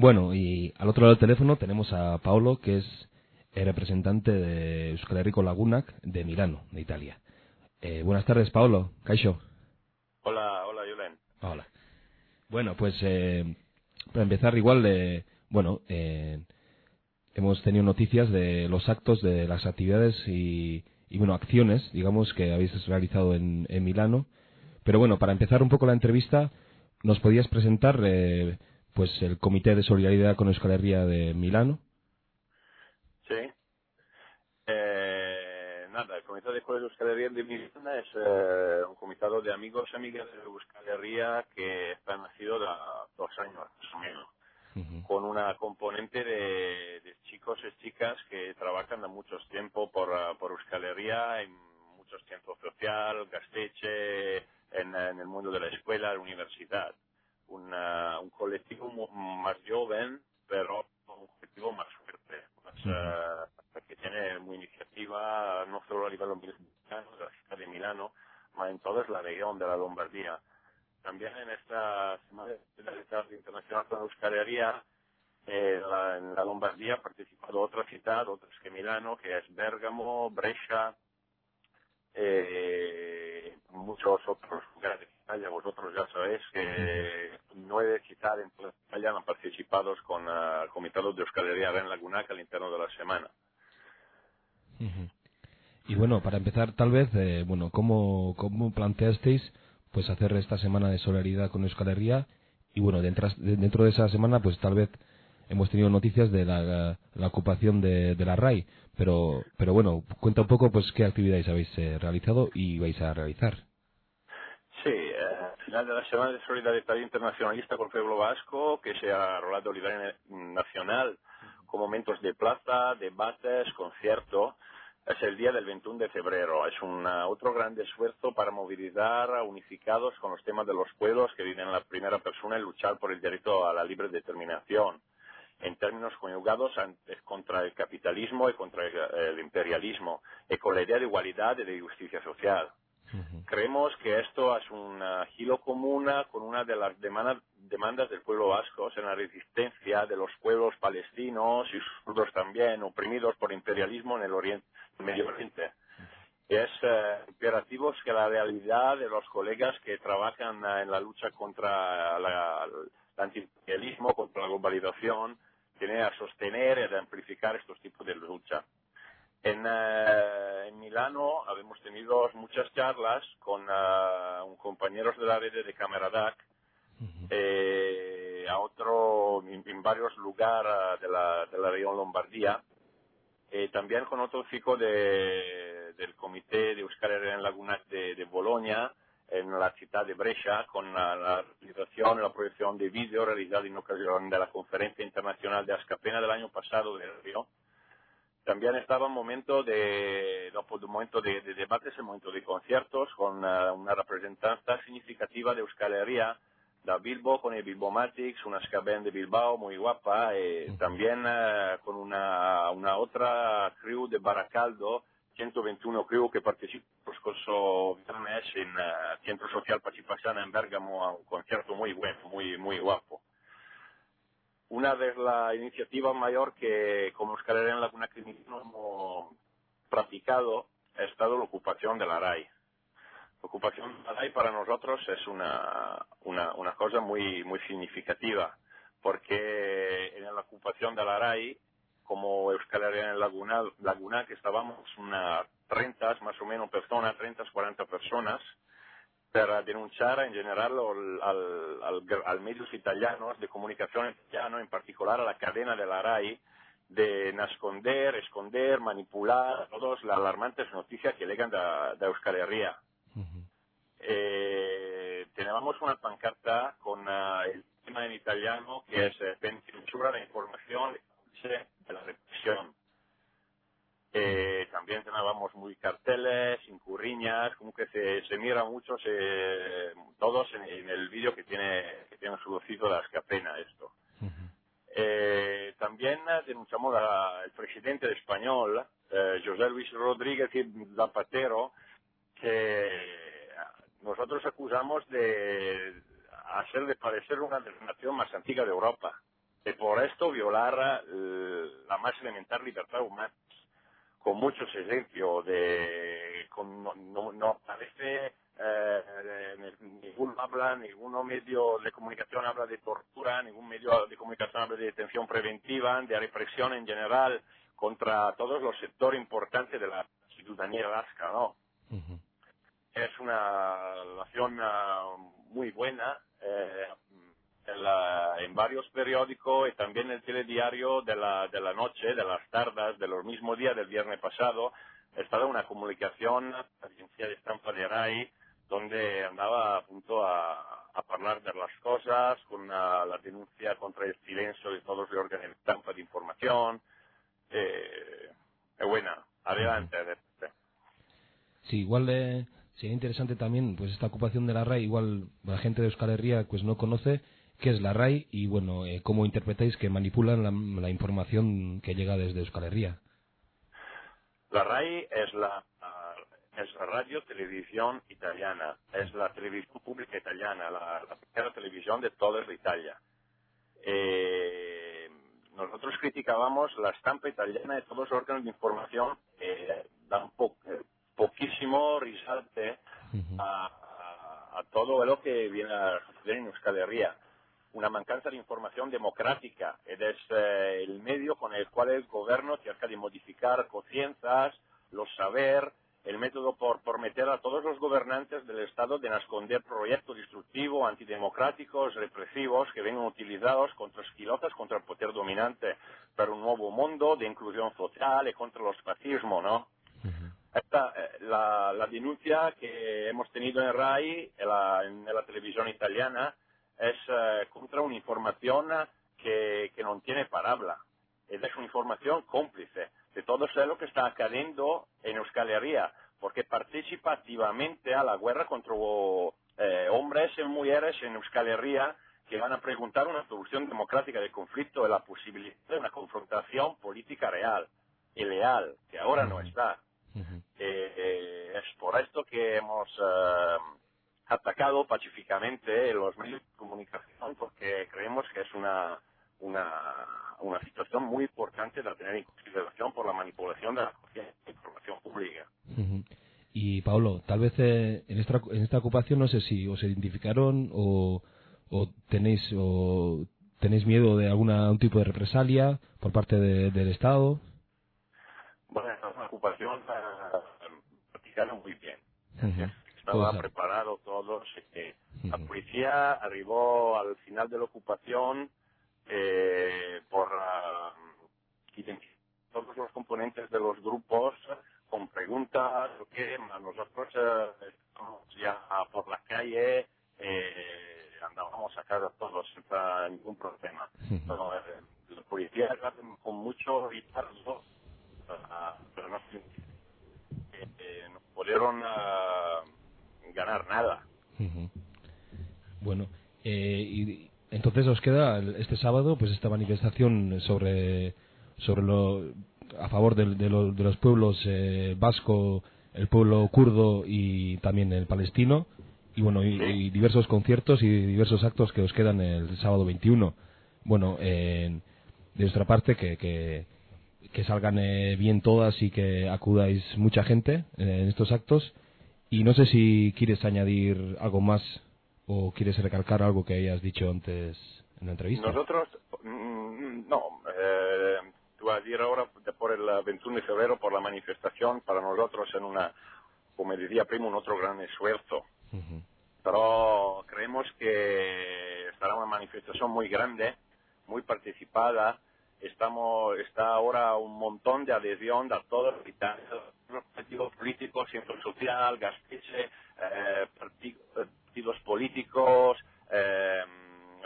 Bueno, y al otro lado del teléfono tenemos a Paolo, que es el representante de Euskal Herriko Lagunak de Milano, de Italia. Eh, buenas tardes, Paolo. Caixo. Hola, hola, Julen. Hola. Bueno, pues eh, para empezar, igual, eh, bueno, eh, hemos tenido noticias de los actos, de las actividades y, y bueno, acciones, digamos, que habéis realizado en, en Milano. Pero bueno, para empezar un poco la entrevista, ¿nos podías presentar eh, pues el Comité de Solidaridad con Euskal Herria de Milano? Sí. Eh, nada, el Comité de Euskal Herria de Milano es eh, un comitado de amigos y amigas de Euskal Herria que está nacido dos años, más o menos, con una componente de, de chicos y chicas que trabajan de muchos tiempo por, ah, por Euskal Herria, en muchos centros social, Gasteche, en, en el mundo de la escuela, la universidad. Una- un colectivo más joven, pero un colectivo más fuerte, más, eh, que tiene muy iniciativa, no solo a nivel milano, de la ciudad de Milano, sino en toda la región de la Lombardía. También en esta Semana de Internacional con la Euskal Herria, eh, la- en la Lombardía ha participado otra ciudad, otras que Milano, que es Bérgamo, Brescia, eh, muchos otros lugares Italia. Vosotros ya sabéis que nueve ciudades en Italia han participado con ah, el Comité de Herria en Lagunac al interno de la semana. Y bueno, para empezar, tal vez, eh, bueno, ¿cómo, ¿cómo planteasteis pues hacer esta semana de solidaridad con Euskal Herria? Y bueno, dentro, dentro de esa semana, pues tal vez hemos tenido noticias de la, la ocupación de, de la RAI. Pero, pero bueno, cuenta un poco pues qué actividades habéis eh, realizado y vais a realizar. Sí, final de la Semana de Solidaridad Internacionalista con el pueblo vasco, que se ha rolado a nivel nacional con momentos de plaza, debates, conciertos, es el día del 21 de febrero. Es un ah, otro gran esfuerzo para movilizar unificados con los temas de los pueblos que viven en la primera persona y luchar por el derecho a la libre determinación. En términos conjugados contra el capitalismo y contra el imperialismo, y con la idea de igualdad y de justicia social. Creemos que esto es un hilo común con una de las demanda- demandas del pueblo vasco en la resistencia de los pueblos palestinos y kurdos también oprimidos por imperialismo en el Oriente, Medio Oriente. Es eh, imperativo que la realidad de los colegas que trabajan ah, en la lucha contra la- el antiimperialismo, contra la globalización, tiene a sostener y a amplificar estos tipos de lucha. En, eh, en Milano habemos tenido muchas charlas con eh, un compañeros de la red de Cameradac Ujú. eh, a otro en, en varios lugares de la, de la región Lombardía eh, también con otro chico de, del comité de Euskal Herria en Laguna de, de Bolonia en la ciudad de Brescia con la, la realización y la proyección de vídeo realizada en ocasión de la conferencia internacional de Ascapena del año pasado de Río también estaba un momento de, dopo un momento de, de debates, un momento de conciertos con eh, una representante significativa de Euskal Herria, da Bilbo, con el Bilbo Matix, una Scaben de Bilbao muy guapa, y Ujú. también eh, con una, una otra crew de Baracaldo, 121 crew que participó el scorso viernes en eh, Centro Social Pachipasana en Bergamo a un concierto muy bueno, muy, muy guapo una de las iniciativas mayor que como Euskal en Laguna Crimino hemos practicado ha estado la ocupación de la RAI. La ocupación de la RAI para nosotros es una, una, una cosa muy, muy significativa, porque en la ocupación de la RAI, como Euskal Herria en Laguna, Laguna que estábamos unas 30 más o menos personas, 30, 40 personas, per denunciare in generale al, al, al, medios italianos de comunicación italiano, en particular a la cadena de la RAI, de nasconder, esconder, manipular todas las alarmantes noticias que llegan de, de Euskal Herria. Ujú. Eh, teníamos una pancarta con ah, el tema en italiano que es eh, censura la información de la represión. Eh, también teníamos muy carteles, incurriñas, como que se, se mira mucho, se, todos en, en el vídeo que tiene, que tiene suducido la escapena esto. Ujú. Eh, también eh, denunciamos al presidente de español, eh, José Luis Rodríguez Zapatero, que nosotros acusamos de hacer de parecer una de las naciones más antiguas de Europa. y por esto violar eh, la más elemental libertad humana con muchos ejemplos de con, no, no aparece eh, ninguno habla, ningún medio de comunicación habla de tortura, ningún medio de comunicación habla de detención preventiva, de represión en general contra todos los sectores importantes de la ciudadanía vasca, ¿no? Es una relación ah, muy buena eh, en, varios periódicos y también el telediario de la, de la noche, de las tardes, de los mismos días del viernes pasado, estaba una comunicación, la agencia de estampa de RAI, donde andaba a punto a, hablar de las cosas, con la, denuncia contra el silencio de todos los órganos de estampa de información. Eh, es buena, adelante. Sí, igual eh, sería interesante también, pues esta ocupación de la RAI, igual la gente de Euskal Herria pues no conoce qué es la RAI y bueno, eh, cómo interpretáis que manipulan la, información que llega desde Euskal Herria. La RAI es la es la radio televisión italiana, es la televisión pública italiana, la, primera televisión de toda Italia. Eh, nosotros criticábamos la estampa italiana de todos los órganos de información eh, dan eh, poquísimo risalte a, todo lo que viene a suceder en Euskal Herria. Una mancanza de información democrática es eh, el medio con el cual el gobierno trata de modificar conciencias, los saber, el método por, por meter a todos los gobernantes del Estado de esconder proyectos destructivos, antidemocráticos, represivos que vengan utilizados contra esquilotas, contra el poder dominante, para un nuevo mundo de inclusión social y contra los fascismos, ¿no? Esta, eh, la, la, denuncia que hemos tenido en RAI, en la, en la televisión italiana, es eh, contra una información que, que no tiene palabra. Es una información cómplice de todo lo que está cayendo en Euskal Herria, porque participa activamente a la guerra contra eh, hombres y mujeres en Euskal Herria que van a preguntar una solución democrática del conflicto y la posibilidad de una confrontación política real y leal, que ahora no está. Eh, eh, es por esto que hemos atacado pacíficamente los medios de comunicación, porque creemos que es una, una una situación muy importante de tener en consideración por la manipulación de la información pública. Y Pablo, tal vez eh, en, esta, en esta ocupación no sé si os identificaron o, o tenéis o tenéis miedo de algún tipo de represalia por parte del Estado. Bueno, la ocupación la practicaron muy bien. Estaba preparado todo. La policía arribó al final de la ocupación eh, por identificar todos los componentes de los grupos con preguntas, que nosotros eh, ya por la calle, eh, andábamos a casa todos sin ningún problema. Pero, eh, la policía con mucho retardo, pero no, eh, pudieron ah, ganar nada. Bueno, eh, y entonces os queda este sábado pues esta manifestación sobre sobre lo a favor de, de, los pueblos eh, vasco, el pueblo kurdo y también el palestino y bueno y, diversos conciertos y diversos actos que os quedan el sábado 21. Bueno, de nuestra parte que, que, que salgan eh, bien todas y que acudáis mucha gente en estos actos y no sé si quieres añadir algo más ¿O quieres recalcar algo que hayas dicho antes en la entrevista? Nosotros, mm, no. Eh, tú vas a decir ahora por el 21 de febrero, por la manifestación, para nosotros en una, como decía Primo, un otro gran esfuerzo. Pero creemos que estará una manifestación muy grande, muy participada. Estamos, está ahora un montón de adhesión de todos los partidos políticos, centro social, Gastiche, eh, partidos políticos, eh,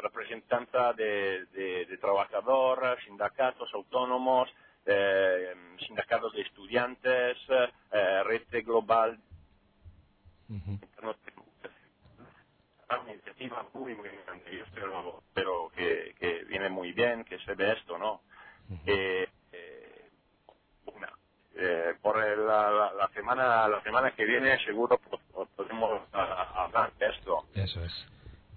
representanza de, de, trabajadores, sindicatos autónomos, eh, sindicatos de estudiantes, eh, red global. Una iniciativa muy, muy grande, yo espero, pero que, que viene muy bien, que se ve esto, ¿no? eh, una, eh, por la, la, semana la semana que viene seguro podemos hablar de esto. Eso es.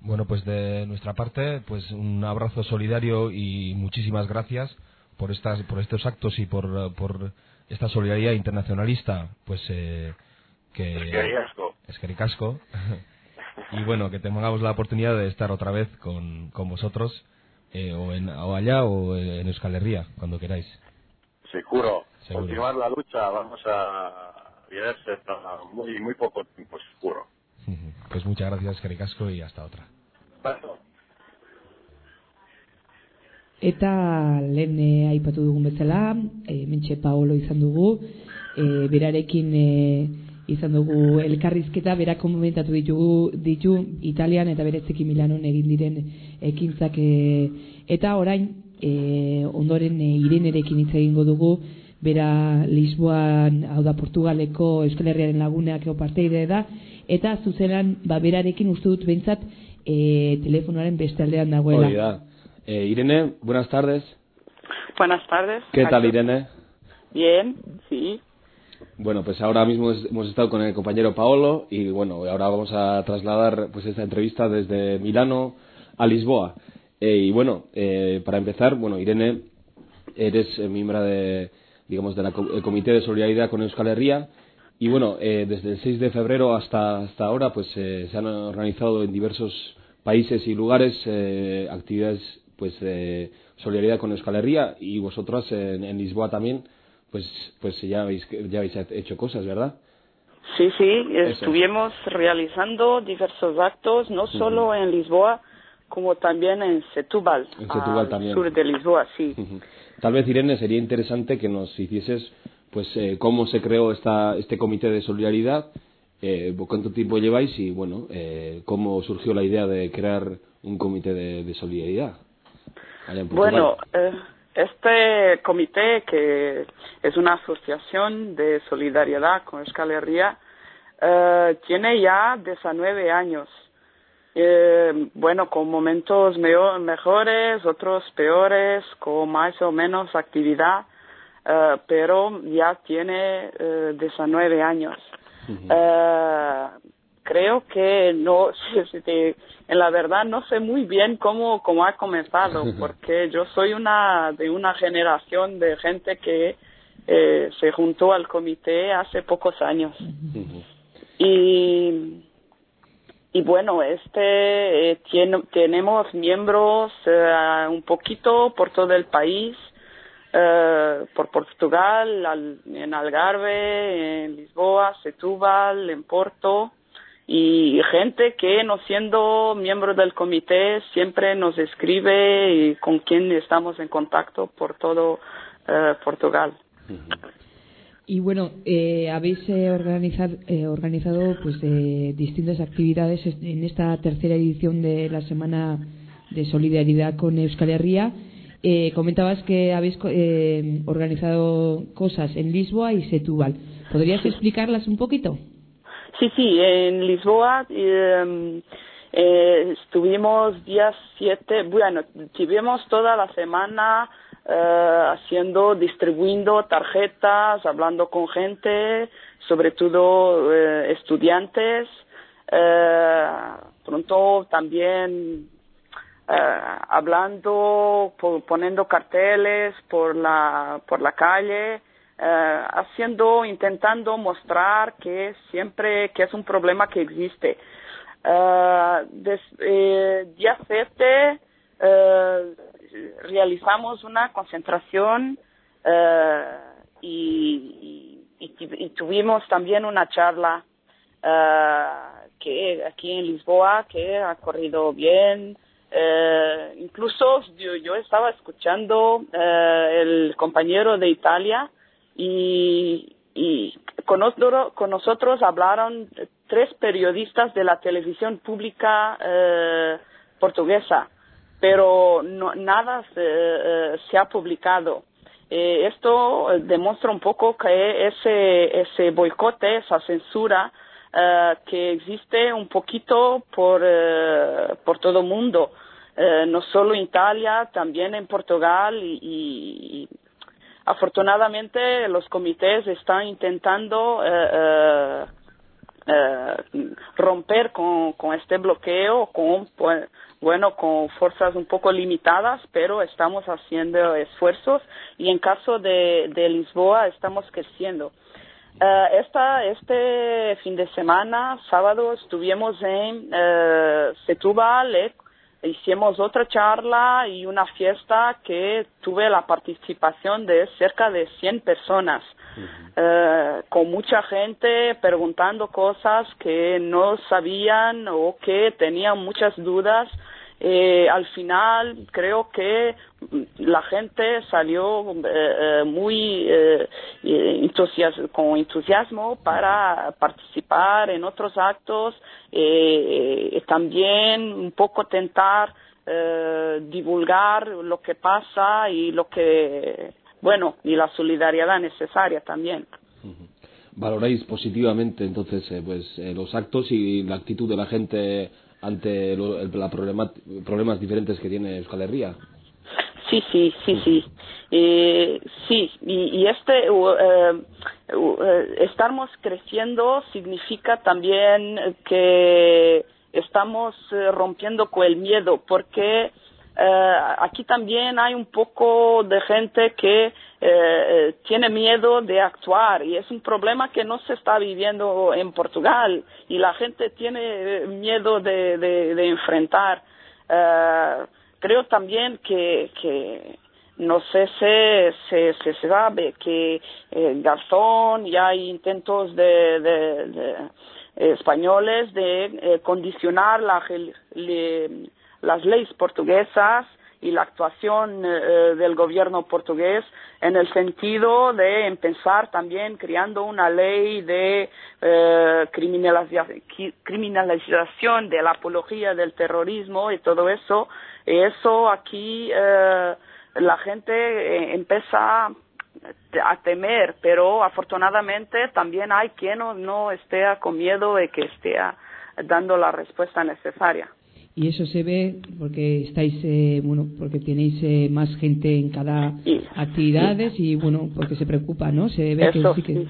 Bueno, pues de nuestra parte, pues un abrazo solidario y muchísimas gracias por estas, por estos actos y por, por esta solidaridad internacionalista, pues eh, que es que ricasco. y bueno, que tengamos la oportunidad de estar otra vez con, con vosotros eh, o, en, o allá o en Euskal Herria, cuando queráis. Seguro. Continuar la lucha, vamos a hasta muy, muy poco tiempo, seguro. Pues muchas gracias, Caricasco, y hasta otra. Paso. Eta lehen e, aipatu dugun bezala, e, mentxe Paolo izan dugu, e, berarekin e, izan dugu elkarrizketa, berak komentatu ditugu ditu Italian eta berezeki Milanon egin diren ekintzak e, eta orain e, ondoren e, irenerekin hitz egingo dugu, bera Lisboan, hau da Portugaleko Euskal Herriaren laguneak eo parteide da, eta zuzenan, ba, berarekin uste dut behintzat e, telefonoaren beste aldean dagoela. Oida. Eh, Irene, buenas tardes. Buenas tardes. ¿Qué tal, Irene? Bien, sí. Bueno, pues ahora mismo hemos estado con el compañero Paolo y bueno, ahora vamos a trasladar pues esta entrevista desde Milano a Lisboa. Eh, y bueno, eh, para empezar, bueno, Irene, eres eh, miembro de, digamos, del Comité de Solidaridad con Euskal Herria. Y bueno, eh, desde el 6 de febrero hasta, hasta ahora, pues eh, se han organizado en diversos países y lugares eh, actividades pues de solidaridad con Euskal Herria y vosotras en, en, Lisboa también, pues, pues ya, habéis, ya habéis hecho cosas, ¿verdad? Sí, sí, estuvimos realizando diversos actos, no solo en Lisboa, como también en Setúbal, en Setúbal también. sur de Lisboa, sí. Tal vez, Irene, sería interesante que nos hicieses pues eh, cómo se creó esta, este comité de solidaridad, eh, cuánto tiempo lleváis y bueno, eh, cómo surgió la idea de crear un comité de, solidaridad. Bueno, eh, este comité que es una asociación de solidaridad con Euskal Herria eh, tiene ya 19 años eh, bueno, con momentos mejores, otros peores, con más o menos actividad, eh, pero ya tiene eh, 19 años. eh, creo que no, en la verdad no sé muy bien cómo, cómo ha comenzado, porque yo soy una de una generación de gente que eh, se juntó al comité hace pocos años. Y y bueno, este eh, tiene, tenemos miembros eh, un poquito por todo el país, eh, por Portugal, al, en Algarve, en Lisboa, Setúbal, en Porto, y gente que no siendo miembro del comité siempre nos escribe y con quien estamos en contacto por todo eh, Portugal. Y bueno, eh, habéis eh, organizar, eh, organizado pues eh, distintas actividades en esta tercera edición de la Semana de Solidaridad con Euskal Herria. Eh, comentabas que habéis eh, organizado cosas en Lisboa y Setúbal. ¿Podrías explicarlas un poquito? Sí, sí, en Lisboa eh, estuvimos días siete, bueno, tuvimos toda la semana eh, haciendo, distribuyendo tarjetas, hablando con gente, sobre todo eh, estudiantes, eh, pronto también eh, hablando, poniendo carteles por la, por la calle, eh, haciendo, intentando mostrar que siempre, que es un problema que existe. Uh, día 7 eh, realizamos una concentración eh, y, y, y, tuvimos también una charla eh, que aquí en Lisboa que ha corrido bien. Eh, incluso yo, yo, estaba escuchando el compañero de Italia y, y con, nosotros, con nosotros hablaron tres periodistas de la televisión pública portuguesa pero no, nada se, eh, se ha publicado. Eh, esto demuestra un poco que ese, ese boicote, esa censura eh, que existe un poquito por, eh, por todo el mundo, no solo en Italia, también en Portugal y, y afortunadamente los comités están intentando romper con, con este bloqueo con pues, bueno con fuerzas un poco limitadas pero estamos haciendo esfuerzos y en caso de, de Lisboa estamos creciendo. Uh, esta, este fin de semana, sábado, estuvimos en uh, Setúbal, eh, hicimos otra charla y una fiesta que tuve la participación de cerca de 100 personas, uh, con mucha gente preguntando cosas que no sabían o que tenían muchas dudas eh, al final creo que la gente salió eh, eh muy eh, entusias con entusiasmo para participar en otros actos. Eh, también un poco tentar eh, divulgar lo que pasa y lo que bueno y la solidaridad necesaria también. Valoráis positivamente entonces pues los actos y la actitud de la gente ante lo, el, la problemas diferentes que tiene Euskal Herria. Sí, sí, sí, sí. Eh, sí, y, y este, uh, uh, estamos creciendo significa también que estamos rompiendo con el miedo, porque eh, aquí también hay un poco de gente que eh, tiene miedo de actuar y es un problema que no se está viviendo en Portugal y la gente tiene miedo de, enfrentar. Eh, creo también que, que no sé si se, se, se sabe que eh, Garzón y hay intentos de, eh, españoles de eh, condicionar la, le, las leyes portuguesas y la actuación eh, del gobierno portugués en el sentido de empezar también creando una ley de eh, criminalización de la apología del terrorismo y todo eso. Eso aquí eh, la gente eh, empieza a temer, pero afortunadamente también hay quien no, no esté con miedo de que esté dando la respuesta necesaria y eso se ve porque estáis eh, bueno porque tenéis eh, más gente en cada sí. actividades y bueno porque se preocupa no se ve eso, que sí que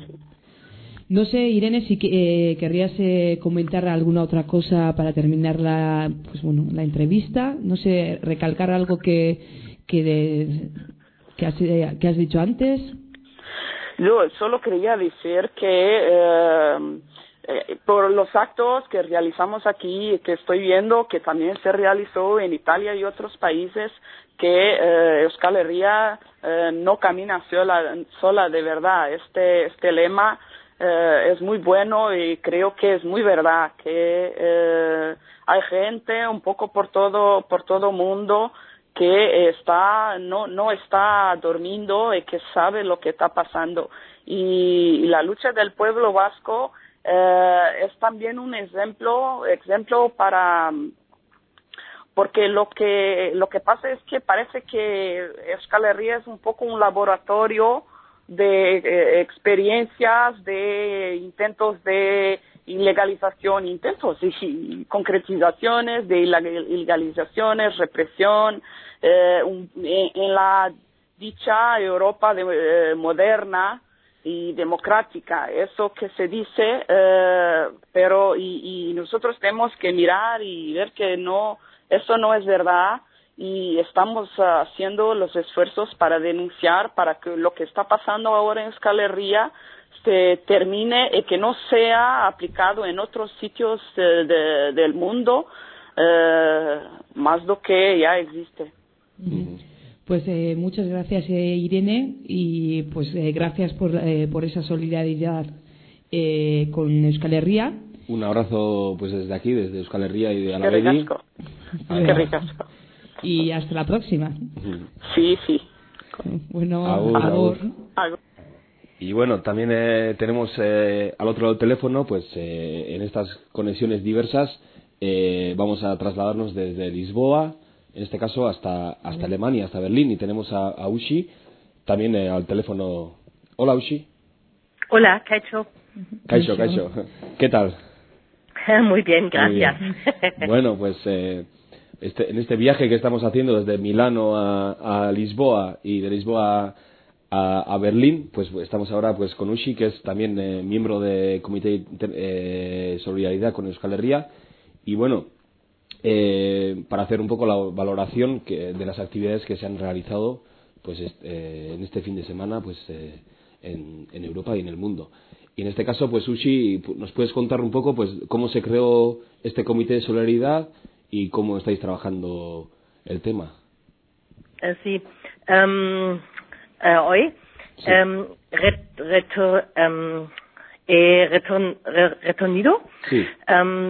no sé Irene si que, eh, querrías eh, comentar alguna otra cosa para terminar la pues bueno la entrevista. No sé recalcar algo que que de, que has, eh, que has dicho antes. Yo solo quería decir que eh, por los actos que realizamos aquí, que estoy viendo que también se realizó en Italia y otros países, que eh, Euskal Herria eh, no camina sola, sola de verdad. Este, este lema eh, es muy bueno y creo que es muy verdad que eh, hay gente un poco por todo por todo mundo que está no no está durmiendo y que sabe lo que está pasando y la lucha del pueblo vasco eh, es también un ejemplo, ejemplo para porque lo que lo que pasa es que parece que Euskal Herria es un poco un laboratorio de eh, experiencias, de intentos de ilegalización, intentos y, concretizaciones de ilegalizaciones, represión, eh, en, en, la dicha Europa de, eh, moderna y democrática, eso que se dice, eh, pero y, y nosotros tenemos que mirar y ver que no, eso no es verdad y estamos uh, haciendo los esfuerzos para denunciar para que lo que está pasando ahora en Escalería se termine y que no sea aplicado en otros sitios de, de, del mundo eh, más lo que ya existe. Mm. Pues eh, muchas gracias, eh, Irene, y pues eh, gracias por, eh, por esa solidaridad eh, con Euskal Herria. Un abrazo pues desde aquí, desde Euskal Herria y de Alavedi. Qué ricasco. Y hasta la próxima. Sí, sí. Bueno, agur, agur. agur. Y bueno, también eh, tenemos eh, al otro lado del teléfono, pues eh, en estas conexiones diversas, eh, vamos a trasladarnos desde Lisboa, en este caso hasta, hasta Alemania, hasta Berlín, y tenemos a, a Ushi también eh, al teléfono. Hola, Ushi. Hola, Caicho. Caicho, Caicho. ¿Qué tal? Muy bien, gracias. Muy bien. Bueno, pues eh, este, en este viaje que estamos haciendo desde Milano a, a Lisboa y de Lisboa a, Berlín, pues estamos ahora pues con Ushi, que es también eh, miembro del Comité de Solidaridad con Euskal Herria. Y bueno, para hacer un poco la valoración que, de las actividades que se han realizado pues en este fin de semana pues en, en Europa y en el mundo. Y en este caso, pues Ushi, ¿nos puedes contar un poco pues cómo se creó este comité de solidaridad y cómo estáis trabajando el tema? Eh, sí. Um, hoy sí. Um, reto, um, he retorn, retornido sí.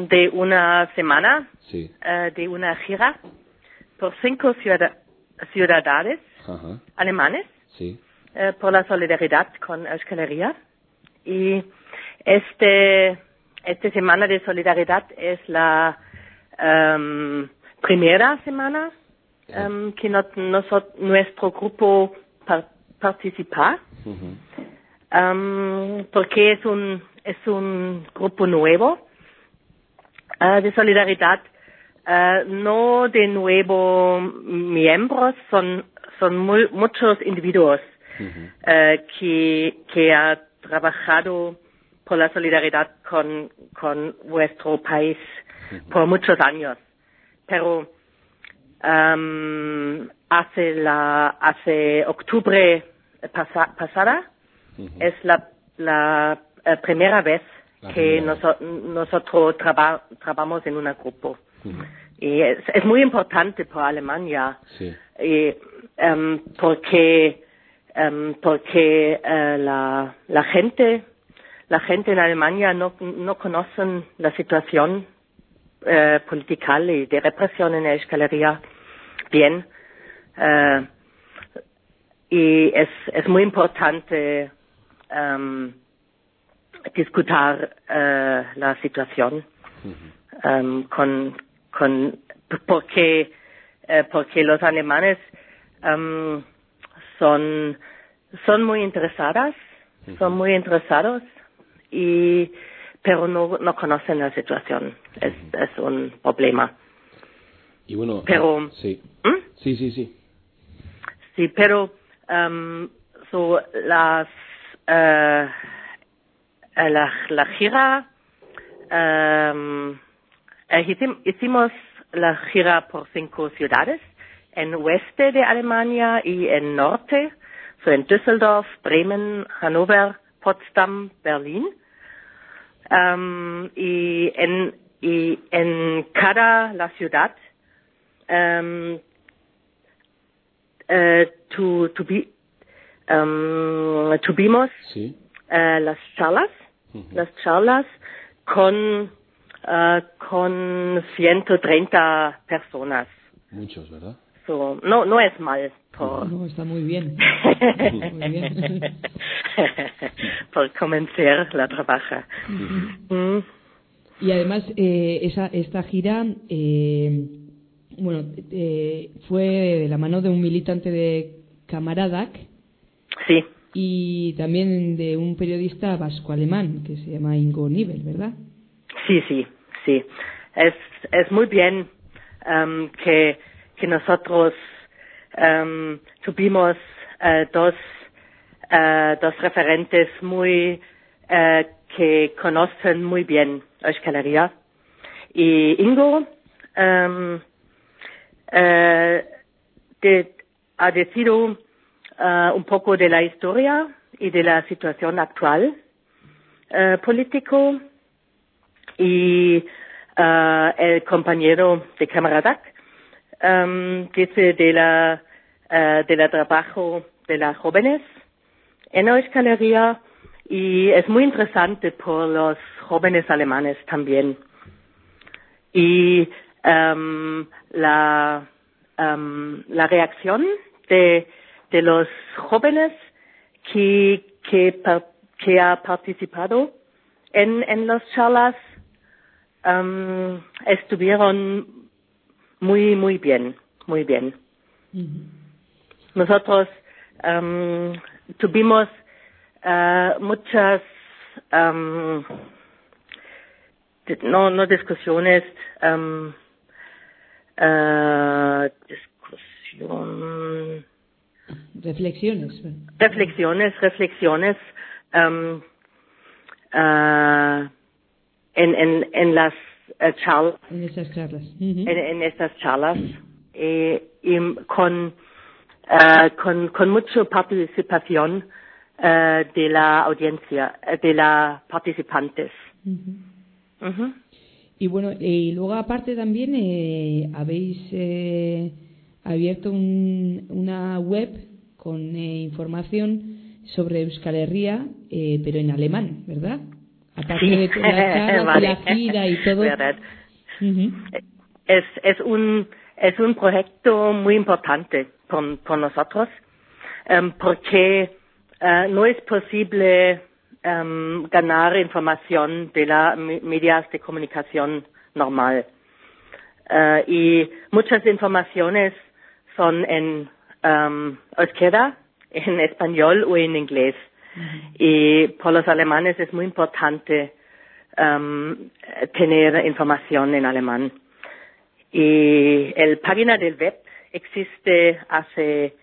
de una semana sí. uh, de una gira por cinco ciudad ciudades Ajá. alemanes Sí. uh, por la solidaridad con Euskal. Y este, esta semana de solidaridad es la um, primera semana um, que no, nosotros, nuestro grupo par, participa, Uh -huh. Um, porque es un, es un grupo nuevo uh, de solidaridad, uh, no de nuevos miembros, son, son muy, muchos individuos Uh -huh. uh, que, que ha trabajado por la solidaridad con, con vuestro país por muchos años. Pero um, hace la hace octubre pasa, pasada Uh -huh. es la, la eh, primera vez La que primera noso- nosotros traba- trabajamos en un grupo. Uh -huh. Y es, es muy importante para Alemania Sí. y, em, porque em, porque eh, la, la gente la gente en Alemania no, no conocen la situación eh, política y de represión en la escalería bien Eh, y es, es muy importante em, discutir eh, la situación Uh um, con, con porque eh, porque los alemanes um, son son muy interesadas son muy interesados y pero no no conocen la situación es es un problema Y bueno, Pero- sí. ¿Mm? Sí, sí, sí. sí pero um, so las eh, la, la gira um, hicim- hicimos la gira por cinco ciudades en oeste de Alemania y en norte so en Düsseldorf Bremen Hannover Potsdam Berlin. Um, y en y en cada la ciudad um, eh, tu, tuvi- um, tuvimos Sí. eh, las charlas, Ujú. las charlas con, eh, con 130 personas. Muchos, ¿verdad? So, no, no es mal por, No, está muy bien. Muy bien. por comenzar la trabaja. Mm. Y además, eh, esa, esta gira, eh, bueno, eh, fue de la mano de un militante de Camaradac Sí, y también de un periodista vasco-alemán que se llama Ingo Nibel, ¿verdad? sí, sí, sí. Es, es muy bien em, que, que nosotros em, tuvimos eh, dos, eh, dos referentes muy eh, que conocen muy bien Euskal. Y Ingo de- ha decidido eh, un poco de la historia y de la situación actual eh, político y eh, el compañero de Camaradac em, dice de la de la trabajo de las jóvenes en Euskal Herria y es muy interesante por los jóvenes alemanes también. Y em, la em, la reacción de de los jóvenes que que que ha participado en en las charlas em, estuvieron muy muy bien muy bien. Nosotros em, tuvimos eh, muchas di- no no discusiones em, eh, discusión reflexiones. Reflexiones, reflexiones ähm, äh, en, en, en las eh, charlas. En esas charlas. en, en, estas charlas eh, y con, uh, con, con mucha participación uh, de la audiencia, de las participantes. Uh -huh. Uh -huh. Y bueno, y luego aparte también eh, habéis eh, abierto un, una web con eh, información sobre Euskal Herria, eh, pero en alemán, ¿verdad? Aparte sí. de la charla, vale. la gira y todo. Uh -huh. es, es, un, es un proyecto muy importante con, con nosotros um, porque uh, no es posible um, ganar información de las medios de comunicación normal. Uh, y muchas informaciones son en um, euskera, en español o en inglés. Uh -huh. Y por los alemanes es muy importante um, tener información en alemán. Y el página del web existe hace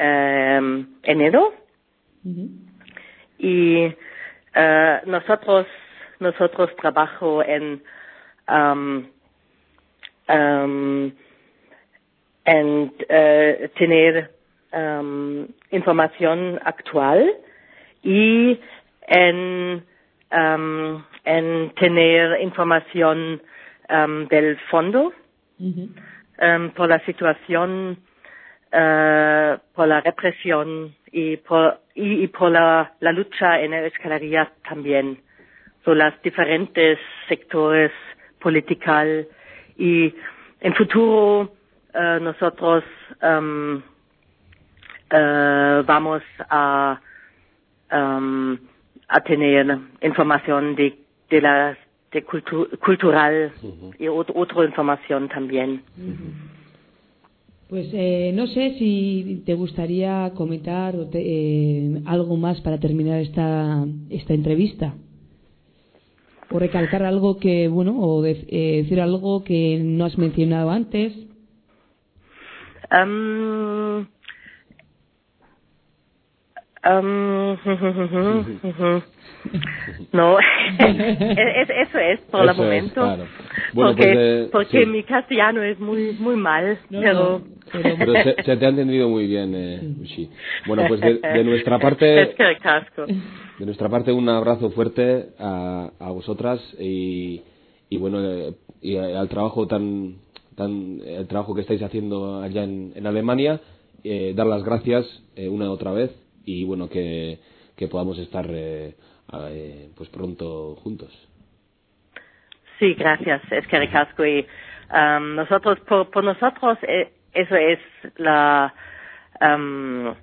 um, enero. Uh -huh. Y uh, nosotros, nosotros trabajo en, um, um, en uh, tener um, información actual y en, um, en tener información um, del fondo Uh -huh. por la situación, uh, por la represión y por, y, y por la, la, lucha en la escalería también. Son las diferentes sectores political y en futuro uh, nosotros um, uh, vamos a, um, a tener información de, de la de cultu cultural uh -huh. y ot otra información también. Uh -huh. Pues eh, no sé si te gustaría comentar te, eh, algo más para terminar esta, esta entrevista. O recalcar algo que, bueno, o de, eh, decir algo que no has mencionado antes. Um, um, no, es, eso es por el momento. Es, claro. bueno, porque pues, eh, porque sí. mi castellano es muy muy mal, no, pero... No, pero... pero se, se, te ha entendido muy bien, eh, Uchi. Bueno, pues de, de, nuestra parte... Es que casco. De nuestra parte un abrazo fuerte a, a vosotras y, y bueno, eh, y al trabajo tan tan el trabajo que estáis haciendo allá en, en Alemania, eh, dar las gracias eh, una y otra vez y bueno que, que podamos estar eh, pues pronto juntos. Sí, gracias, es que ricasco y um, nosotros por, por nosotros eh, eso es la um,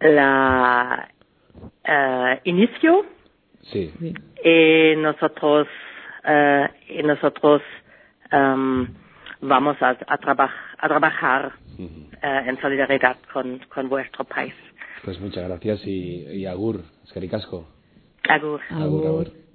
la uh, inicio sí. y nosotros uh, y nosotros um, vamos a, a, traba a trabajar uh -huh. uh, en solidaridad con, con vuestro país. Pues muchas gracias y, y agur, es que. Agur. agur. agur.